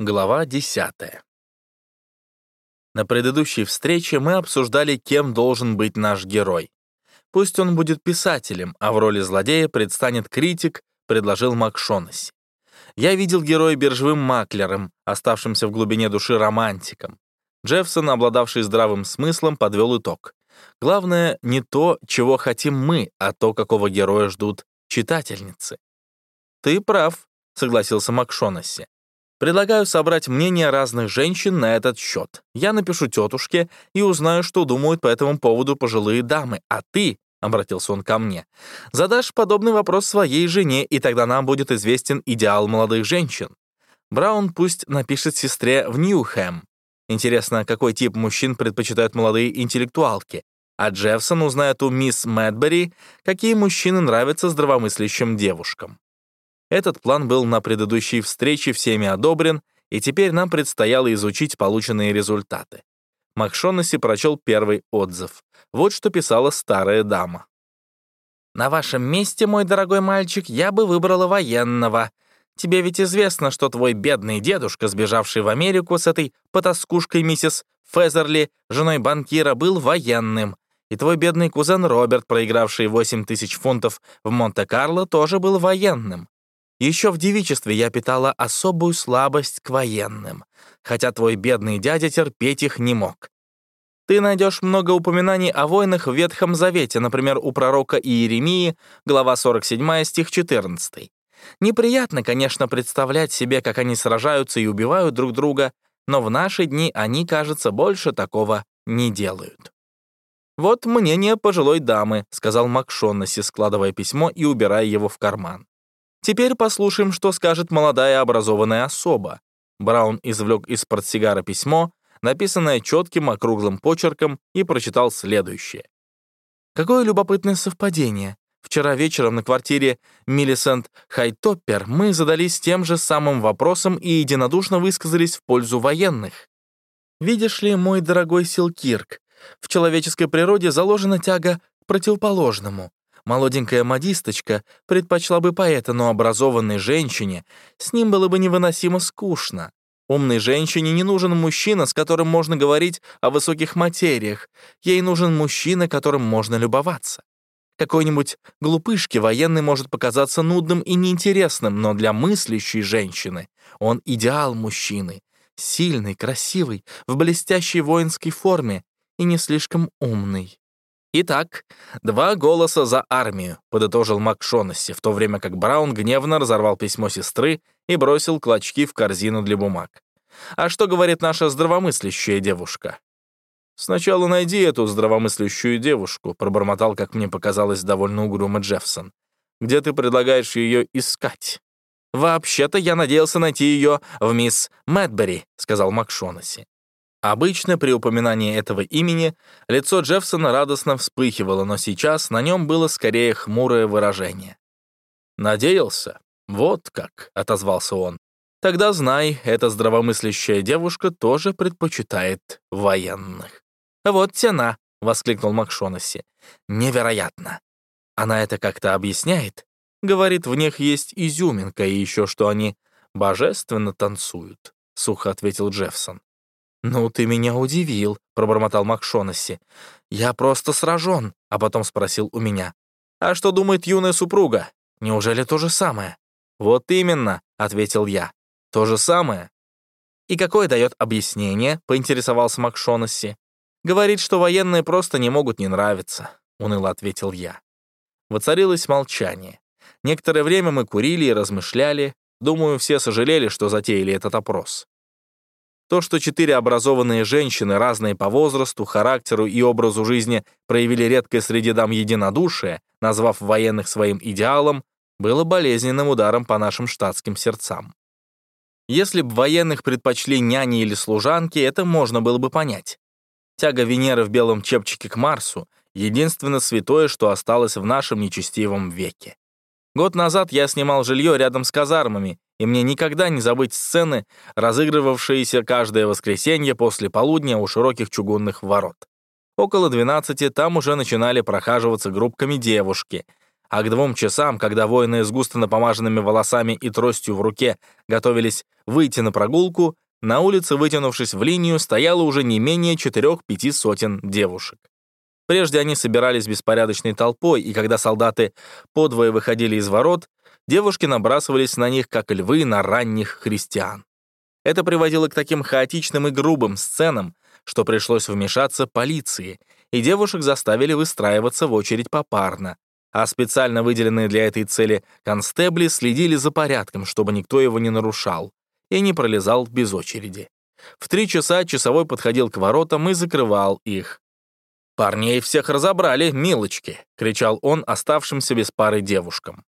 Глава 10. На предыдущей встрече мы обсуждали, кем должен быть наш герой. Пусть он будет писателем, а в роли злодея предстанет критик, предложил Макшонесси. Я видел героя биржевым маклером, оставшимся в глубине души романтиком. Джеффсон, обладавший здравым смыслом, подвел итог. Главное не то, чего хотим мы, а то, какого героя ждут читательницы. «Ты прав», — согласился Макшонесси. Предлагаю собрать мнения разных женщин на этот счет. Я напишу тетушке и узнаю, что думают по этому поводу пожилые дамы. А ты, — обратился он ко мне, — задашь подобный вопрос своей жене, и тогда нам будет известен идеал молодых женщин. Браун пусть напишет сестре в Ньюхэм. Интересно, какой тип мужчин предпочитают молодые интеллектуалки. А Джеффсон узнает у мисс Мэдбери, какие мужчины нравятся здравомыслящим девушкам. Этот план был на предыдущей встрече всеми одобрен, и теперь нам предстояло изучить полученные результаты. Макшонесси прочел первый отзыв. Вот что писала старая дама. «На вашем месте, мой дорогой мальчик, я бы выбрала военного. Тебе ведь известно, что твой бедный дедушка, сбежавший в Америку с этой потаскушкой миссис Фезерли, женой банкира, был военным. И твой бедный кузен Роберт, проигравший 8 тысяч фунтов в Монте-Карло, тоже был военным. Еще в девичестве я питала особую слабость к военным, хотя твой бедный дядя терпеть их не мог. Ты найдешь много упоминаний о войнах в Ветхом Завете, например, у пророка Иеремии, глава 47, стих 14. Неприятно, конечно, представлять себе, как они сражаются и убивают друг друга, но в наши дни они, кажется, больше такого не делают. «Вот мнение пожилой дамы», — сказал Макшоннесси, складывая письмо и убирая его в карман. Теперь послушаем, что скажет молодая образованная особа. Браун извлек из портсигара письмо, написанное четким округлым почерком, и прочитал следующее. Какое любопытное совпадение. Вчера вечером на квартире Миллисент Хайтоппер мы задались тем же самым вопросом и единодушно высказались в пользу военных. Видишь ли, мой дорогой Силкирк, в человеческой природе заложена тяга к противоположному. Молоденькая модисточка предпочла бы поэта, но образованной женщине с ним было бы невыносимо скучно. Умной женщине не нужен мужчина, с которым можно говорить о высоких материях. Ей нужен мужчина, которым можно любоваться. Какой-нибудь глупышке военный может показаться нудным и неинтересным, но для мыслящей женщины он идеал мужчины. Сильный, красивый, в блестящей воинской форме и не слишком умный. «Итак, два голоса за армию», — подытожил МакШонесси, в то время как Браун гневно разорвал письмо сестры и бросил клочки в корзину для бумаг. «А что говорит наша здравомыслящая девушка?» «Сначала найди эту здравомыслящую девушку», — пробормотал, как мне показалось, довольно угрюмо Джеффсон. «Где ты предлагаешь ее искать?» «Вообще-то я надеялся найти ее в мисс Мэдбери», — сказал МакШонесси. Обычно при упоминании этого имени лицо Джеффсона радостно вспыхивало, но сейчас на нем было скорее хмурое выражение. «Надеялся? Вот как», — отозвался он. «Тогда знай, эта здравомыслящая девушка тоже предпочитает военных». «Вот тена», — воскликнул Макшонесси. «Невероятно! Она это как-то объясняет? Говорит, в них есть изюминка и еще что они божественно танцуют», — сухо ответил Джеффсон. «Ну, ты меня удивил», — пробормотал Макшонесси. «Я просто сражен», — а потом спросил у меня. «А что думает юная супруга? Неужели то же самое?» «Вот именно», — ответил я. «То же самое». «И какое дает объяснение?» — поинтересовался Макшонесси. «Говорит, что военные просто не могут не нравиться», — уныло ответил я. Воцарилось молчание. Некоторое время мы курили и размышляли. Думаю, все сожалели, что затеяли этот опрос. То, что четыре образованные женщины, разные по возрасту, характеру и образу жизни, проявили редкое среди дам единодушие, назвав военных своим идеалом, было болезненным ударом по нашим штатским сердцам. Если бы военных предпочли няни или служанки, это можно было бы понять. Тяга Венеры в белом чепчике к Марсу — единственное святое, что осталось в нашем нечестивом веке. Год назад я снимал жилье рядом с казармами, и мне никогда не забыть сцены, разыгрывавшиеся каждое воскресенье после полудня у широких чугунных ворот. Около 12 там уже начинали прохаживаться группками девушки. а к двум часам, когда воины с густо напомаженными волосами и тростью в руке готовились выйти на прогулку, на улице, вытянувшись в линию, стояло уже не менее четырех-пяти сотен девушек. Прежде они собирались беспорядочной толпой, и когда солдаты подвое выходили из ворот, девушки набрасывались на них, как львы на ранних христиан. Это приводило к таким хаотичным и грубым сценам, что пришлось вмешаться полиции, и девушек заставили выстраиваться в очередь попарно, а специально выделенные для этой цели констебли следили за порядком, чтобы никто его не нарушал и не пролезал без очереди. В три часа часовой подходил к воротам и закрывал их. «Парней всех разобрали, милочки!» — кричал он оставшимся без пары девушкам.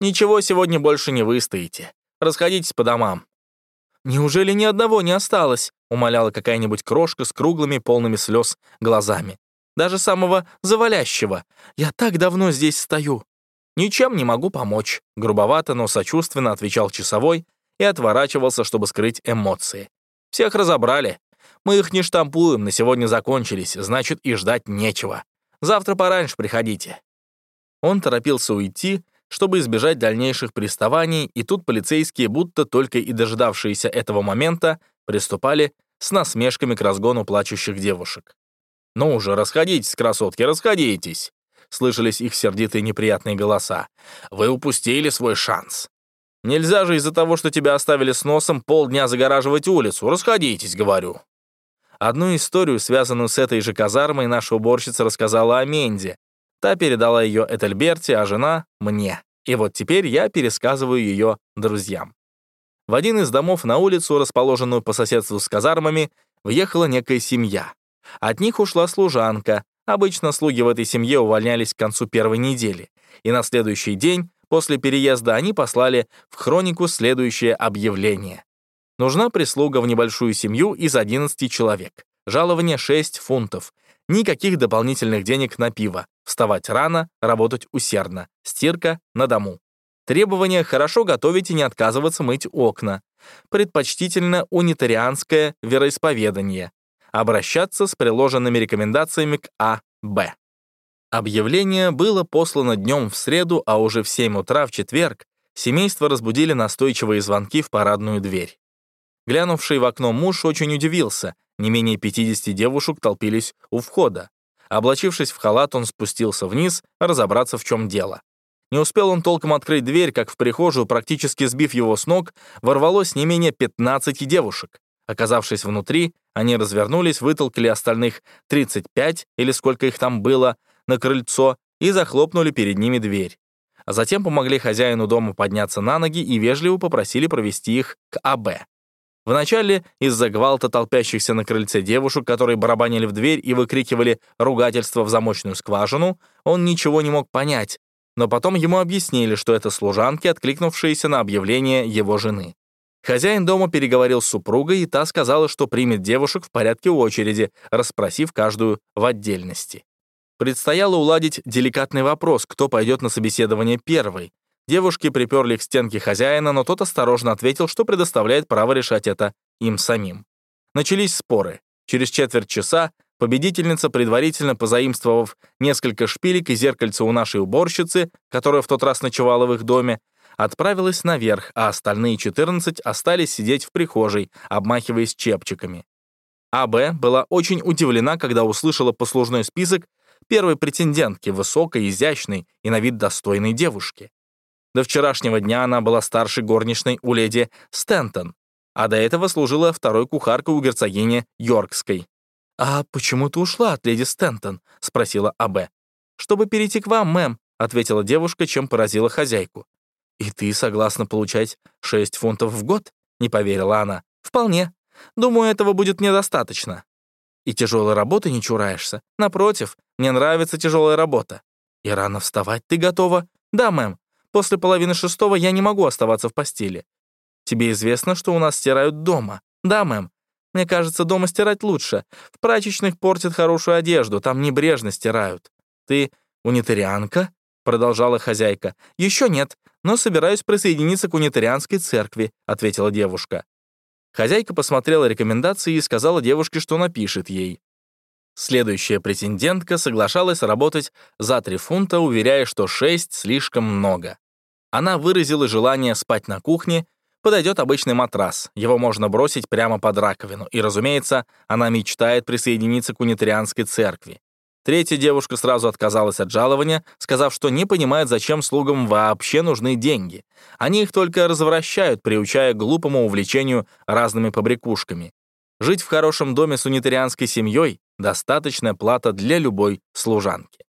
«Ничего сегодня больше не выстоите. Расходитесь по домам». «Неужели ни одного не осталось?» — умоляла какая-нибудь крошка с круглыми, полными слез глазами даже самого завалящего. Я так давно здесь стою. Ничем не могу помочь», — грубовато, но сочувственно отвечал часовой и отворачивался, чтобы скрыть эмоции. «Всех разобрали. Мы их не штампуем, на сегодня закончились, значит, и ждать нечего. Завтра пораньше приходите». Он торопился уйти, чтобы избежать дальнейших приставаний, и тут полицейские, будто только и дожидавшиеся этого момента, приступали с насмешками к разгону плачущих девушек. «Ну уже, расходитесь, красотки, расходитесь!» Слышались их сердитые неприятные голоса. «Вы упустили свой шанс!» «Нельзя же из-за того, что тебя оставили с носом, полдня загораживать улицу. Расходитесь, говорю!» Одну историю, связанную с этой же казармой, наша уборщица рассказала о Менде. Та передала ее Этельберте, а жена — мне. И вот теперь я пересказываю ее друзьям. В один из домов на улицу, расположенную по соседству с казармами, въехала некая семья. От них ушла служанка. Обычно слуги в этой семье увольнялись к концу первой недели. И на следующий день, после переезда, они послали в хронику следующее объявление. Нужна прислуга в небольшую семью из 11 человек. Жалование 6 фунтов. Никаких дополнительных денег на пиво. Вставать рано, работать усердно. Стирка на дому. Требование хорошо готовить и не отказываться мыть окна. Предпочтительно унитарианское вероисповедание обращаться с приложенными рекомендациями к А. Б. Объявление было послано днем в среду, а уже в 7 утра в четверг семейство разбудили настойчивые звонки в парадную дверь. Глянувший в окно муж очень удивился. Не менее 50 девушек толпились у входа. Облачившись в халат, он спустился вниз, разобраться, в чем дело. Не успел он толком открыть дверь, как в прихожую, практически сбив его с ног, ворвалось не менее 15 девушек. Оказавшись внутри, они развернулись, вытолкали остальных 35, или сколько их там было, на крыльцо и захлопнули перед ними дверь. А затем помогли хозяину дома подняться на ноги и вежливо попросили провести их к АБ. Вначале из-за гвалта толпящихся на крыльце девушек, которые барабанили в дверь и выкрикивали ругательство в замочную скважину, он ничего не мог понять, но потом ему объяснили, что это служанки, откликнувшиеся на объявление его жены. Хозяин дома переговорил с супругой, и та сказала, что примет девушек в порядке очереди, расспросив каждую в отдельности. Предстояло уладить деликатный вопрос, кто пойдет на собеседование первой. Девушки приперли к стенке хозяина, но тот осторожно ответил, что предоставляет право решать это им самим. Начались споры. Через четверть часа победительница, предварительно позаимствовав несколько шпилек и зеркальца у нашей уборщицы, которая в тот раз ночевала в их доме, отправилась наверх, а остальные 14 остались сидеть в прихожей, обмахиваясь чепчиками. А.Б. была очень удивлена, когда услышала послужной список первой претендентки, высокой, изящной и на вид достойной девушки. До вчерашнего дня она была старшей горничной у леди Стентон, а до этого служила второй кухаркой у герцогини Йоркской. «А почему ты ушла от леди Стентон?» — спросила А.Б. «Чтобы перейти к вам, мэм», — ответила девушка, чем поразила хозяйку. «И ты согласна получать 6 фунтов в год?» — не поверила она. «Вполне. Думаю, этого будет недостаточно. И тяжелой работы не чураешься. Напротив, мне нравится тяжелая работа. И рано вставать ты готова? Да, мэм. После половины шестого я не могу оставаться в постели. Тебе известно, что у нас стирают дома? Да, мэм. Мне кажется, дома стирать лучше. В прачечных портят хорошую одежду, там небрежно стирают. Ты унитарианка? продолжала хозяйка. «Еще нет, но собираюсь присоединиться к унитарианской церкви», ответила девушка. Хозяйка посмотрела рекомендации и сказала девушке, что напишет ей. Следующая претендентка соглашалась работать за 3 фунта, уверяя, что 6 слишком много. Она выразила желание спать на кухне, подойдет обычный матрас, его можно бросить прямо под раковину, и, разумеется, она мечтает присоединиться к унитарианской церкви. Третья девушка сразу отказалась от жалования, сказав, что не понимает, зачем слугам вообще нужны деньги. Они их только развращают, приучая к глупому увлечению разными побрякушками. Жить в хорошем доме с унитарианской семьей — достаточная плата для любой служанки.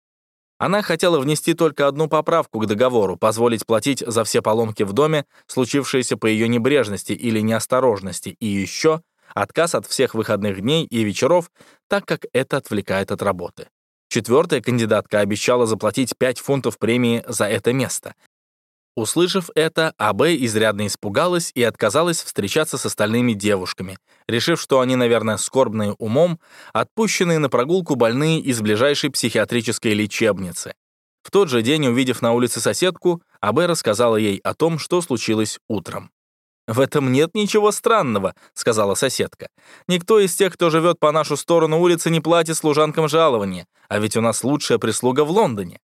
Она хотела внести только одну поправку к договору, позволить платить за все поломки в доме, случившиеся по ее небрежности или неосторожности, и еще отказ от всех выходных дней и вечеров, так как это отвлекает от работы. Четвертая кандидатка обещала заплатить 5 фунтов премии за это место. Услышав это, АБ изрядно испугалась и отказалась встречаться с остальными девушками, решив, что они, наверное, скорбные умом, отпущенные на прогулку больные из ближайшей психиатрической лечебницы. В тот же день, увидев на улице соседку, АБ рассказала ей о том, что случилось утром. «В этом нет ничего странного», — сказала соседка. «Никто из тех, кто живет по нашу сторону улицы, не платит служанкам жалования, а ведь у нас лучшая прислуга в Лондоне.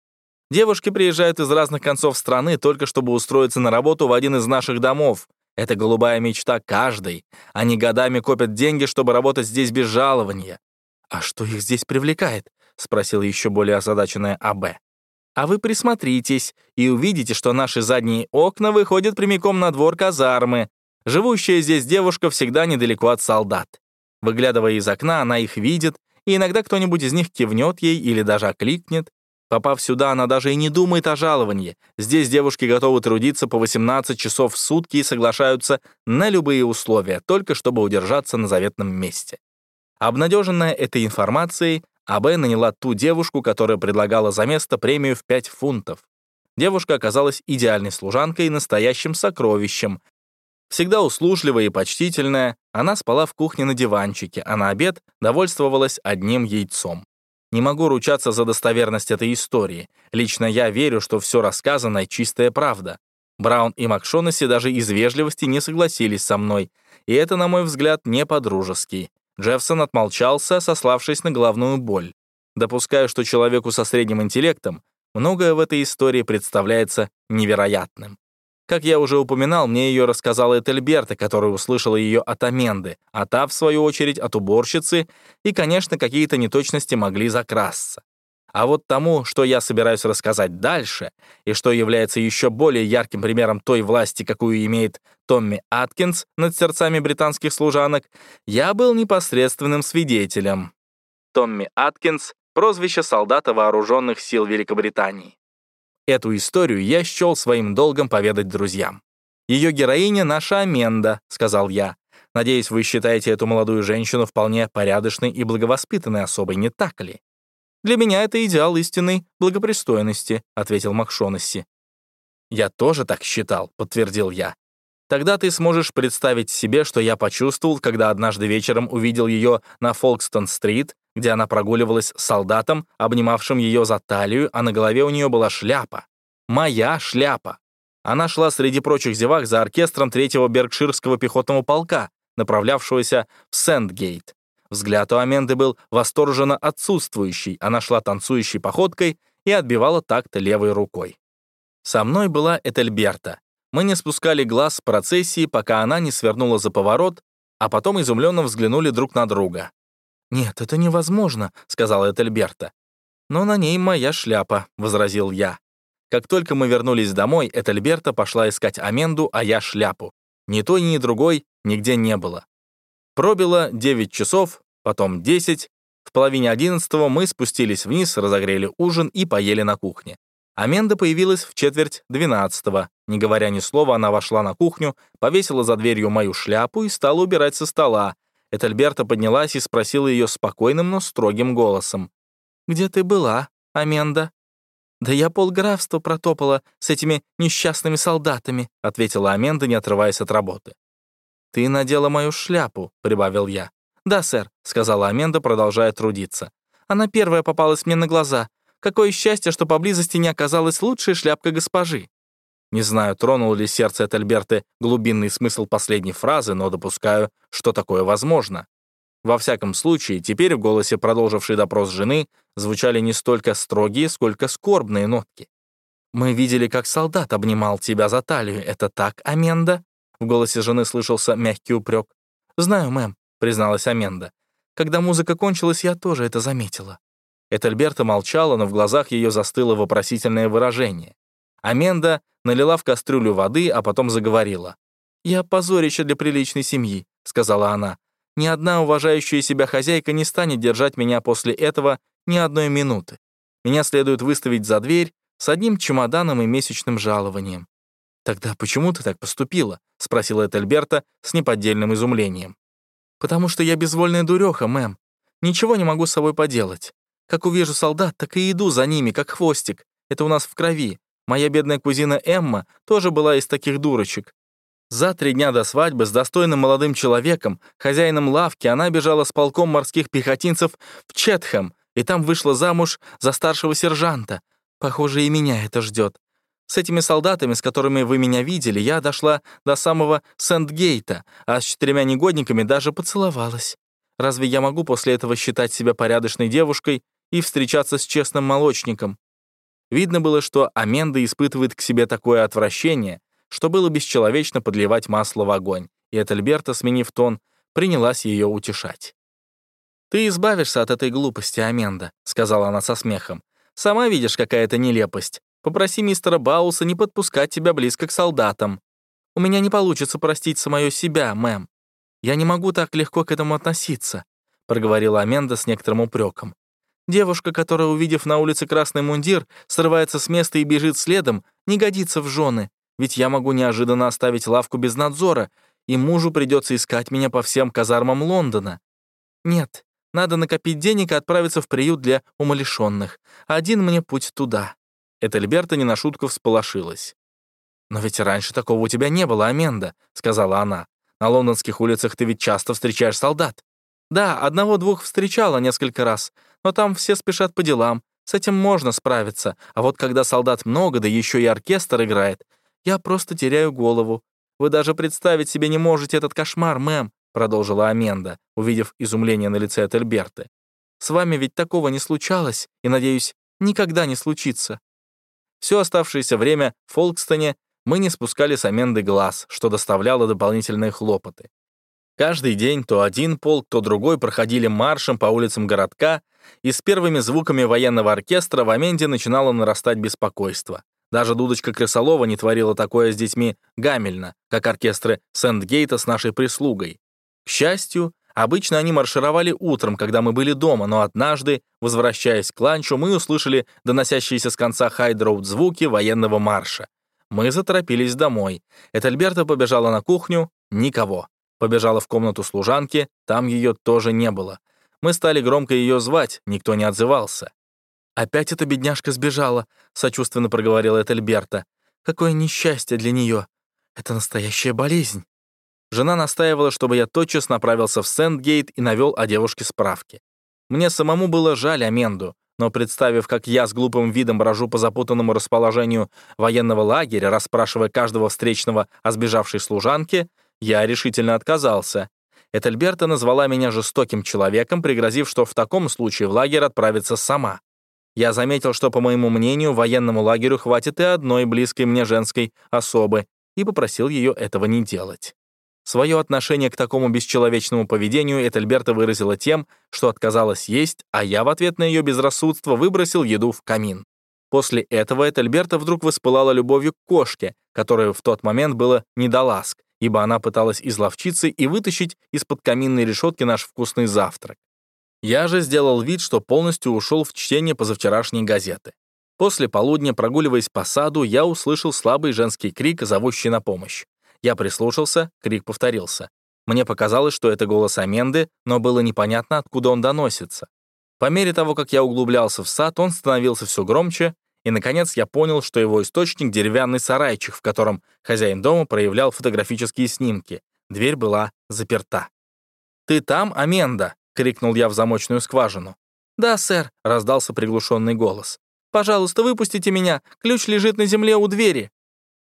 Девушки приезжают из разных концов страны только чтобы устроиться на работу в один из наших домов. Это голубая мечта каждой. Они годами копят деньги, чтобы работать здесь без жалования». «А что их здесь привлекает?» — спросила еще более озадаченная А.Б. А вы присмотритесь и увидите, что наши задние окна выходят прямиком на двор казармы. Живущая здесь девушка всегда недалеко от солдат. Выглядывая из окна, она их видит, и иногда кто-нибудь из них кивнет ей или даже окликнет. Попав сюда, она даже и не думает о жаловании. Здесь девушки готовы трудиться по 18 часов в сутки и соглашаются на любые условия, только чтобы удержаться на заветном месте. Обнадеженная этой информацией, АБ наняла ту девушку, которая предлагала за место премию в 5 фунтов. Девушка оказалась идеальной служанкой и настоящим сокровищем. Всегда услужливая и почтительная, она спала в кухне на диванчике, а на обед довольствовалась одним яйцом. Не могу ручаться за достоверность этой истории. Лично я верю, что все рассказанное — чистая правда. Браун и Макшонесси даже из вежливости не согласились со мной, и это, на мой взгляд, не по-дружески. Джеффсон отмолчался, сославшись на головную боль. Допускаю, что человеку со средним интеллектом многое в этой истории представляется невероятным. Как я уже упоминал, мне ее рассказала Этельберта, которая услышала ее от Аменды, а та, в свою очередь, от уборщицы, и, конечно, какие-то неточности могли закрасться. А вот тому, что я собираюсь рассказать дальше, и что является еще более ярким примером той власти, какую имеет Томми Аткинс над сердцами британских служанок, я был непосредственным свидетелем. Томми Аткинс — прозвище солдата вооруженных сил Великобритании. Эту историю я счел своим долгом поведать друзьям. «Ее героиня — наша Аменда», — сказал я. «Надеюсь, вы считаете эту молодую женщину вполне порядочной и благовоспитанной особой, не так ли?» «Для меня это идеал истинной благопристойности», — ответил Макшонесси. «Я тоже так считал», — подтвердил я. «Тогда ты сможешь представить себе, что я почувствовал, когда однажды вечером увидел ее на Фолкстон-стрит, где она прогуливалась с солдатом, обнимавшим ее за талию, а на голове у нее была шляпа. Моя шляпа. Она шла среди прочих зевак за оркестром третьего Беркширского пехотного полка, направлявшегося в Сэндгейт. Взгляд у Аменды был восторженно отсутствующий, она шла танцующей походкой и отбивала такт левой рукой. Со мной была Этельберта. Мы не спускали глаз с процессии, пока она не свернула за поворот, а потом изумленно взглянули друг на друга. «Нет, это невозможно», — сказала Этельберта. «Но на ней моя шляпа», — возразил я. Как только мы вернулись домой, Этельберта пошла искать Аменду, а я шляпу. Ни той, ни другой нигде не было. Пробило 9 часов, потом 10. В половине 11 мы спустились вниз, разогрели ужин и поели на кухне. Аменда появилась в четверть 12 -го. Не говоря ни слова, она вошла на кухню, повесила за дверью мою шляпу и стала убирать со стола. Этельберта поднялась и спросила ее спокойным, но строгим голосом. «Где ты была, Аменда?» «Да я полграфства протопала с этими несчастными солдатами», ответила Аменда, не отрываясь от работы. «Ты надела мою шляпу», — прибавил я. «Да, сэр», — сказала Аменда, продолжая трудиться. «Она первая попалась мне на глаза. Какое счастье, что поблизости не оказалась лучшая шляпка госпожи». Не знаю, тронул ли сердце от Альберты глубинный смысл последней фразы, но допускаю, что такое возможно. Во всяком случае, теперь в голосе продолжившей допрос жены звучали не столько строгие, сколько скорбные нотки. «Мы видели, как солдат обнимал тебя за талию. Это так, Аменда?» В голосе жены слышался мягкий упрек. «Знаю, мэм», — призналась Аменда. «Когда музыка кончилась, я тоже это заметила». Этельберта молчала, но в глазах ее застыло вопросительное выражение. Аменда налила в кастрюлю воды, а потом заговорила. «Я позорище для приличной семьи», — сказала она. «Ни одна уважающая себя хозяйка не станет держать меня после этого ни одной минуты. Меня следует выставить за дверь с одним чемоданом и месячным жалованием». «Тогда почему ты так поступила?» — спросила Этельберта с неподдельным изумлением. «Потому что я безвольная дуреха, мэм. Ничего не могу с собой поделать. Как увижу солдат, так и иду за ними, как хвостик. Это у нас в крови. Моя бедная кузина Эмма тоже была из таких дурочек. За три дня до свадьбы с достойным молодым человеком, хозяином лавки, она бежала с полком морских пехотинцев в Четхэм, и там вышла замуж за старшего сержанта. Похоже, и меня это ждет. С этими солдатами, с которыми вы меня видели, я дошла до самого Сент-Гейта, а с четырьмя негодниками даже поцеловалась. Разве я могу после этого считать себя порядочной девушкой и встречаться с честным молочником. Видно было, что Аменда испытывает к себе такое отвращение, что было бесчеловечно подливать масло в огонь, и Этельберта, сменив тон, принялась ее утешать. «Ты избавишься от этой глупости, Аменда», — сказала она со смехом. «Сама видишь, какая это нелепость. Попроси мистера Бауса не подпускать тебя близко к солдатам. У меня не получится простить самое себя, мэм. Я не могу так легко к этому относиться», — проговорила Аменда с некоторым упреком. Девушка, которая, увидев на улице красный мундир, срывается с места и бежит следом, не годится в жены, ведь я могу неожиданно оставить лавку без надзора, и мужу придется искать меня по всем казармам Лондона. Нет, надо накопить денег и отправиться в приют для умалишенных. Один мне путь туда». Этельберта не на шутку всполошилась. «Но ведь раньше такого у тебя не было, Аменда», — сказала она. «На лондонских улицах ты ведь часто встречаешь солдат». «Да, одного-двух встречала несколько раз, но там все спешат по делам. С этим можно справиться, а вот когда солдат много, да еще и оркестр играет, я просто теряю голову. Вы даже представить себе не можете этот кошмар, мэм», продолжила Аменда, увидев изумление на лице Этельберты. «С вами ведь такого не случалось, и, надеюсь, никогда не случится». Все оставшееся время в Фолкстоне мы не спускали с Аменды глаз, что доставляло дополнительные хлопоты. Каждый день то один полк, то другой проходили маршем по улицам городка, и с первыми звуками военного оркестра в Аменде начинало нарастать беспокойство. Даже дудочка Крысолова не творила такое с детьми гамельно, как оркестры Сент-Гейта с нашей прислугой. К счастью, обычно они маршировали утром, когда мы были дома, но однажды, возвращаясь к ланчу, мы услышали доносящиеся с конца Хайдроуд звуки военного марша. Мы заторопились домой. Этельберта побежала на кухню — никого. Побежала в комнату служанки, там ее тоже не было. Мы стали громко ее звать, никто не отзывался. «Опять эта бедняжка сбежала», — сочувственно проговорила Этельберта. «Какое несчастье для нее! Это настоящая болезнь». Жена настаивала, чтобы я тотчас направился в Сент-Гейт и навел о девушке справки. Мне самому было жаль Аменду, но представив, как я с глупым видом брожу по запутанному расположению военного лагеря, расспрашивая каждого встречного о сбежавшей служанке, я решительно отказался. Этельберта назвала меня жестоким человеком, пригрозив, что в таком случае в лагерь отправится сама. Я заметил, что, по моему мнению, военному лагерю хватит и одной близкой мне женской особы, и попросил ее этого не делать. Свое отношение к такому бесчеловечному поведению Этельберта выразила тем, что отказалась есть, а я в ответ на ее безрассудство выбросил еду в камин. После этого Этельберта вдруг воспылала любовью к кошке, которая в тот момент было недоласк, ибо она пыталась изловчиться и вытащить из-под каминной решетки наш вкусный завтрак. Я же сделал вид, что полностью ушел в чтение позавчерашней газеты. После полудня, прогуливаясь по саду, я услышал слабый женский крик, зовущий на помощь. Я прислушался, крик повторился. Мне показалось, что это голос Аменды, но было непонятно, откуда он доносится. По мере того, как я углублялся в сад, он становился все громче, и, наконец, я понял, что его источник — деревянный сарайчик, в котором хозяин дома проявлял фотографические снимки. Дверь была заперта. «Ты там, Аменда?» — крикнул я в замочную скважину. «Да, сэр», — раздался приглушенный голос. «Пожалуйста, выпустите меня. Ключ лежит на земле у двери».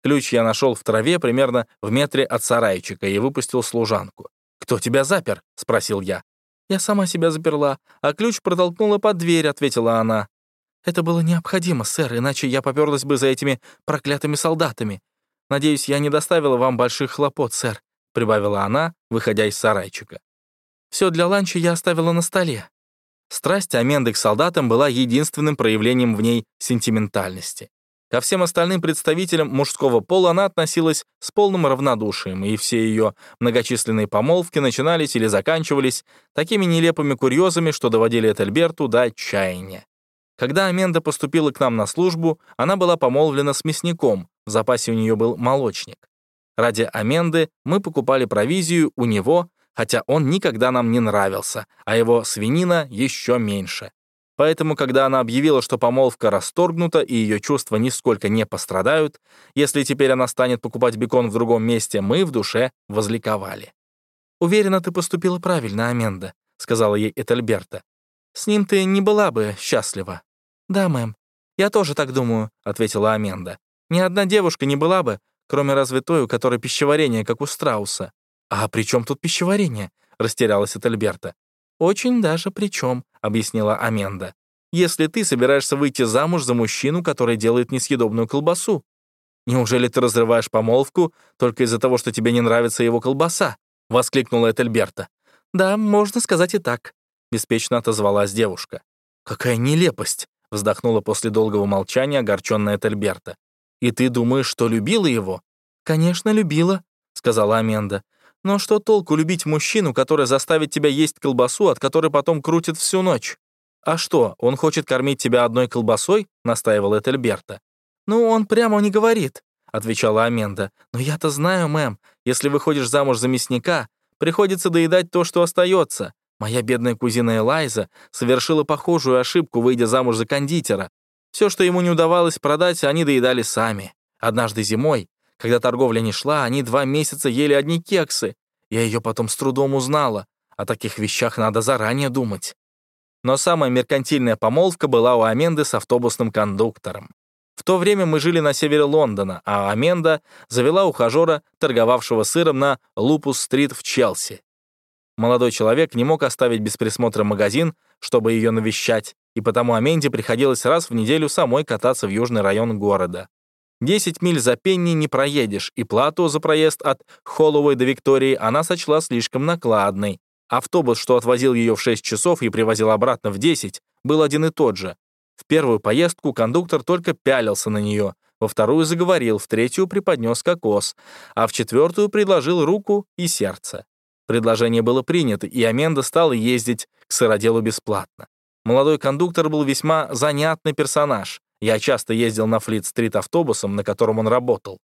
Ключ я нашел в траве примерно в метре от сарайчика и выпустил служанку. «Кто тебя запер?» — спросил я. «Я сама себя заперла, а ключ протолкнула под дверь», — ответила она. «Это было необходимо, сэр, иначе я попёрлась бы за этими проклятыми солдатами. Надеюсь, я не доставила вам больших хлопот, сэр», — прибавила она, выходя из сарайчика. «Всё для ланча я оставила на столе». Страсть Аменды к солдатам была единственным проявлением в ней сентиментальности. Ко всем остальным представителям мужского пола она относилась с полным равнодушием, и все ее многочисленные помолвки начинались или заканчивались такими нелепыми курьезами, что доводили Этельберту до отчаяния. Когда Аменда поступила к нам на службу, она была помолвлена с мясником, в запасе у нее был молочник. Ради Аменды мы покупали провизию у него, хотя он никогда нам не нравился, а его свинина еще меньше. Поэтому, когда она объявила, что помолвка расторгнута и ее чувства нисколько не пострадают, если теперь она станет покупать бекон в другом месте, мы в душе возликовали. «Уверена, ты поступила правильно, Аменда», — сказала ей Этельберта. «С ним ты не была бы счастлива». «Да, мэм. Я тоже так думаю», — ответила Аменда. «Ни одна девушка не была бы, кроме разве той, у которой пищеварение, как у страуса». «А при чем тут пищеварение?» — растерялась Этельберта. «Очень даже при чем», — объяснила Аменда. «Если ты собираешься выйти замуж за мужчину, который делает несъедобную колбасу. Неужели ты разрываешь помолвку только из-за того, что тебе не нравится его колбаса?» — воскликнула Этельберта. «Да, можно сказать и так», — беспечно отозвалась девушка. «Какая нелепость!» — вздохнула после долгого молчания огорченная Этельберта. «И ты думаешь, что любила его?» «Конечно, любила», — сказала Аменда. Но что толку любить мужчину, который заставит тебя есть колбасу, от которой потом крутит всю ночь? А что, он хочет кормить тебя одной колбасой? настаивал Этельберта. Ну, он прямо не говорит, отвечала Аменда. Но я-то знаю, мэм, если выходишь замуж за мясника, приходится доедать то, что остается. Моя бедная кузина Элайза совершила похожую ошибку, выйдя замуж за кондитера. Все, что ему не удавалось продать, они доедали сами. Однажды зимой когда торговля не шла, они два месяца ели одни кексы. Я ее потом с трудом узнала. О таких вещах надо заранее думать. Но самая меркантильная помолвка была у Аменды с автобусным кондуктором. В то время мы жили на севере Лондона, а Аменда завела ухажера, торговавшего сыром на Лупус-стрит в Челси. Молодой человек не мог оставить без присмотра магазин, чтобы ее навещать, и потому Аменде приходилось раз в неделю самой кататься в южный район города. 10 миль за пенни не проедешь, и плату за проезд от Холлоуэй до Виктории она сочла слишком накладной. Автобус, что отвозил ее в 6 часов и привозил обратно в 10, был один и тот же. В первую поездку кондуктор только пялился на нее, во вторую заговорил, в третью преподнес кокос, а в четвертую предложил руку и сердце. Предложение было принято, и Аменда стала ездить к сыроделу бесплатно. Молодой кондуктор был весьма занятный персонаж. Я часто ездил на Флит-стрит автобусом, на котором он работал.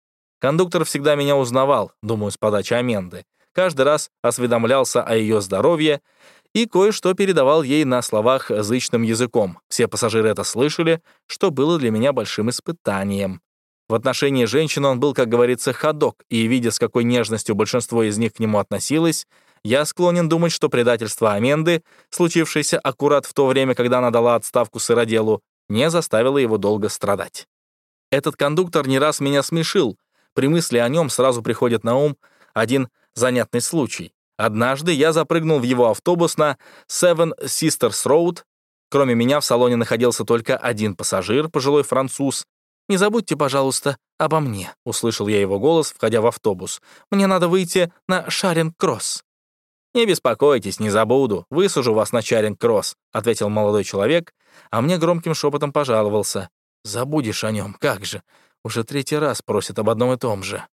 Кондуктор всегда меня узнавал, думаю, с подачи Аменды. Каждый раз осведомлялся о ее здоровье и кое-что передавал ей на словах язычным языком. Все пассажиры это слышали, что было для меня большим испытанием. В отношении женщин он был, как говорится, ходок, и, видя, с какой нежностью большинство из них к нему относилось, я склонен думать, что предательство Аменды, случившееся аккурат в то время, когда она дала отставку сыроделу, не заставило его долго страдать. Этот кондуктор не раз меня смешил. При мысли о нем сразу приходит на ум один занятный случай. Однажды я запрыгнул в его автобус на Seven Sisters Road. Кроме меня в салоне находился только один пассажир, пожилой француз. «Не забудьте, пожалуйста, обо мне», — услышал я его голос, входя в автобус. «Мне надо выйти на Шаринг-Кросс». «Не беспокойтесь, не забуду. Высажу вас на Чаринг-Кросс», — ответил молодой человек, а мне громким шепотом пожаловался. «Забудешь о нем, как же. Уже третий раз просит об одном и том же».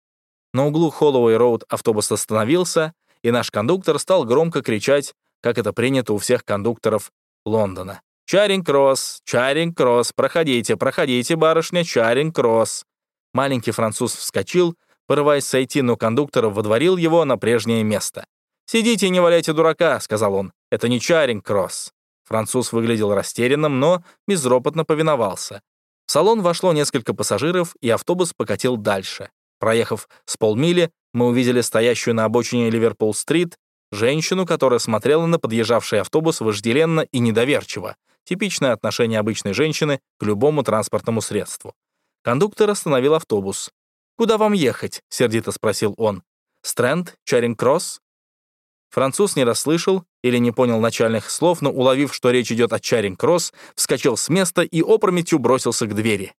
На углу Холлоуэй-Роуд автобус остановился, и наш кондуктор стал громко кричать, как это принято у всех кондукторов Лондона. «Чаринг-Кросс! Чаринг-Кросс! Проходите, проходите, барышня, Чаринг-Кросс!» Маленький француз вскочил, порываясь сойти, но кондуктор водворил его на прежнее место. «Сидите и не валяйте дурака», — сказал он. «Это не Чаринг-Кросс». Француз выглядел растерянным, но безропотно повиновался. В салон вошло несколько пассажиров, и автобус покатил дальше. Проехав с полмили, мы увидели стоящую на обочине Ливерпул-стрит женщину, которая смотрела на подъезжавший автобус вожделенно и недоверчиво. Типичное отношение обычной женщины к любому транспортному средству. Кондуктор остановил автобус. «Куда вам ехать?» — сердито спросил он. «Стрэнд? Чаринг-Кросс?» Француз не расслышал или не понял начальных слов, но, уловив, что речь идет о Чаринг-Кросс, вскочил с места и опрометью бросился к двери.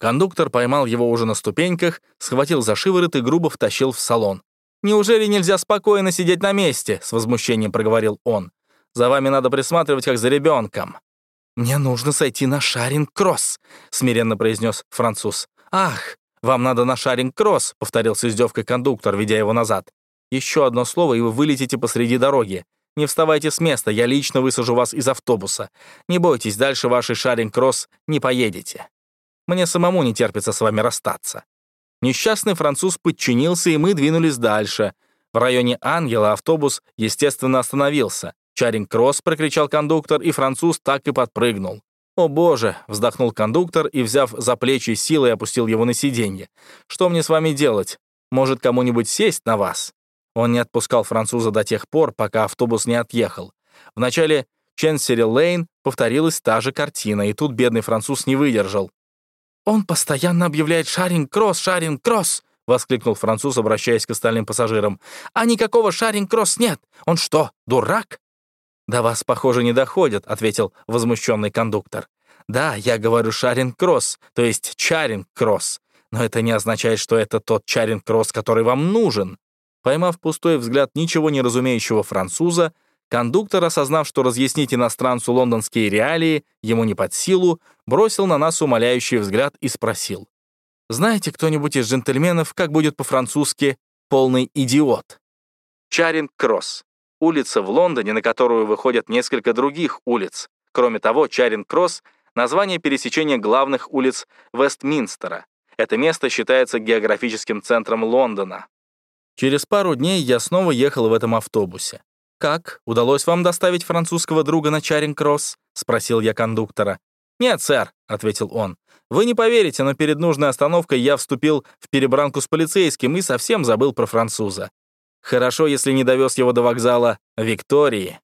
Кондуктор поймал его уже на ступеньках, схватил за шиворот и грубо втащил в салон. «Неужели нельзя спокойно сидеть на месте?» — с возмущением проговорил он. «За вами надо присматривать, как за ребенком». «Мне нужно сойти на Шаринг-Кросс», — смиренно произнес француз. «Ах, вам надо на Шаринг-Кросс», — повторил с издевкой кондуктор, ведя его назад. Еще одно слово, и вы вылетите посреди дороги. Не вставайте с места, я лично высажу вас из автобуса. Не бойтесь, дальше вашей Шаринг-Кросс не поедете. Мне самому не терпится с вами расстаться». Несчастный француз подчинился, и мы двинулись дальше. В районе Ангела автобус, естественно, остановился. «Чаринг-Кросс!» — прокричал кондуктор, и француз так и подпрыгнул. «О боже!» — вздохнул кондуктор и, взяв за плечи силой, опустил его на сиденье. «Что мне с вами делать? Может, кому-нибудь сесть на вас?» Он не отпускал француза до тех пор, пока автобус не отъехал. В начале Ченсери-Лейн повторилась та же картина, и тут бедный француз не выдержал. «Он постоянно объявляет «Шаринг-Кросс! Шаринг-Кросс!» — воскликнул француз, обращаясь к остальным пассажирам. «А никакого Шаринг-Кросс нет! Он что, дурак?» «До вас, похоже, не доходит», — ответил возмущенный кондуктор. «Да, я говорю Шаринг-Кросс, то есть Чаринг-Кросс, но это не означает, что это тот Чаринг-Кросс, который вам нужен. Поймав пустой взгляд ничего не разумеющего француза, кондуктор, осознав, что разъяснить иностранцу лондонские реалии ему не под силу, бросил на нас умоляющий взгляд и спросил. «Знаете кто-нибудь из джентльменов, как будет по-французски «полный идиот»?» Чаринг-Кросс. Улица в Лондоне, на которую выходят несколько других улиц. Кроме того, Чаринг-Кросс — название пересечения главных улиц Вестминстера. Это место считается географическим центром Лондона. Через пару дней я снова ехал в этом автобусе. «Как? Удалось вам доставить французского друга на Чаринг-Кросс?» — спросил я кондуктора. «Нет, сэр», — ответил он. «Вы не поверите, но перед нужной остановкой я вступил в перебранку с полицейским и совсем забыл про француза. Хорошо, если не довез его до вокзала Виктории».